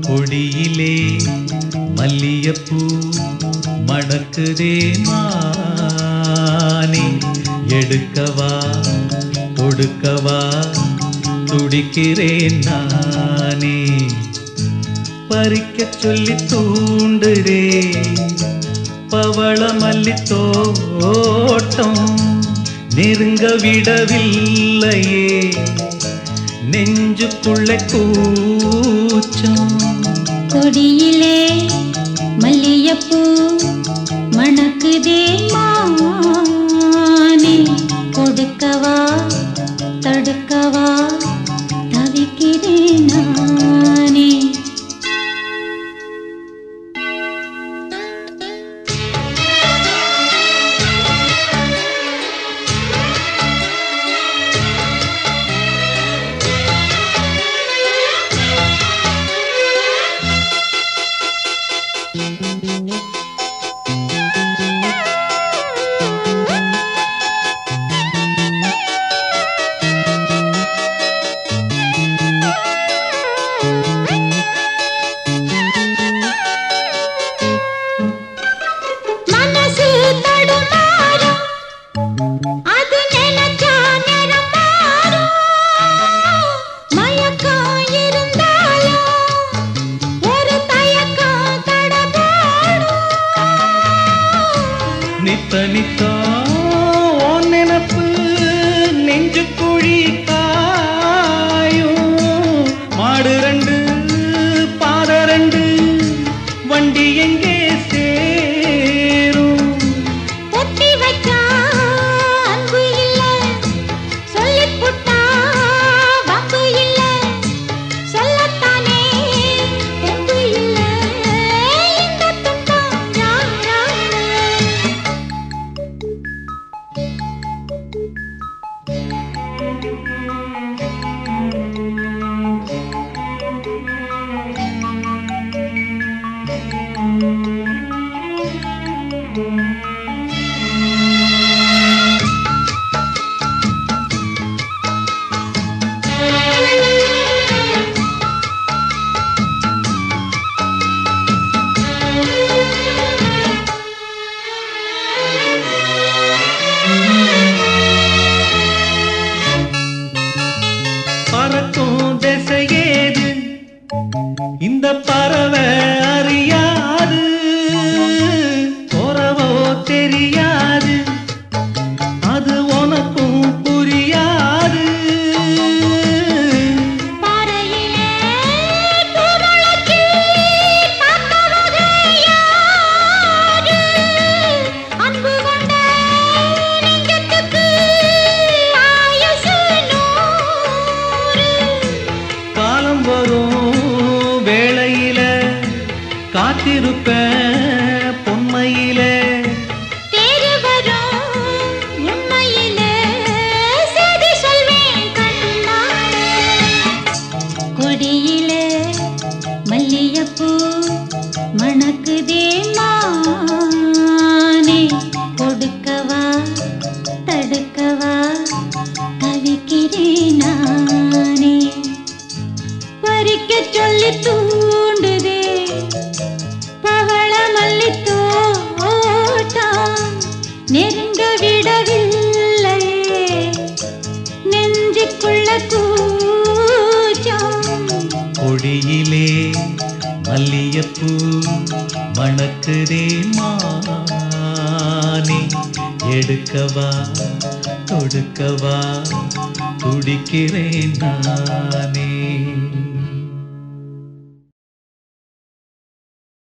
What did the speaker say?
கொடியிலே மல்லியப்பூ மணக்குதே மானே. எடுக்கவா கொடுக்கவா துடிக்கிறேன் நானே. பறிக்க சொல்லி தூண்டுரே பவள மல்லி தோட்டம் நெருங்க விடவில்லையே. நெஞ்சுக்குள்ள கூச்சம். கொடியிலே மல்லியப்பூ மணக்குதே மானே. கொடுக்கவா தடுக்கவா தவிக்கிறேன் நித்த நினப்பு நெஞ்சு குழி தாயும் மாடு ரெண்டு பறக்கும் திசையேது இந்த பறவை காத்திருப்பேன் பொன்மையிலே. தேறு கொடியிலே மல்லியப்பூ மணக்குதே மானே எடுக்கவா தொடுக்கவா துடிக்கிறேன் நானே